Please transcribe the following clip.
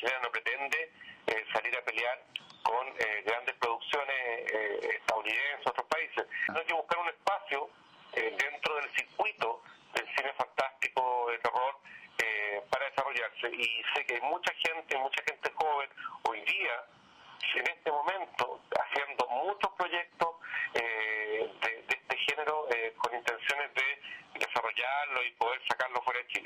chilena no pretende eh, salir a pelear con eh, grandes producciones eh, estadounidenses, o otros países. Hay que buscar un espacio eh, dentro del circuito del cine fantástico de terror eh, para desarrollarse. Y sé que hay mucha gente, mucha gente joven hoy día, en este momento, haciendo muchos proyectos de, de, este género con intenciones de desarrollarlo y poder sacarlo fuera de Chile.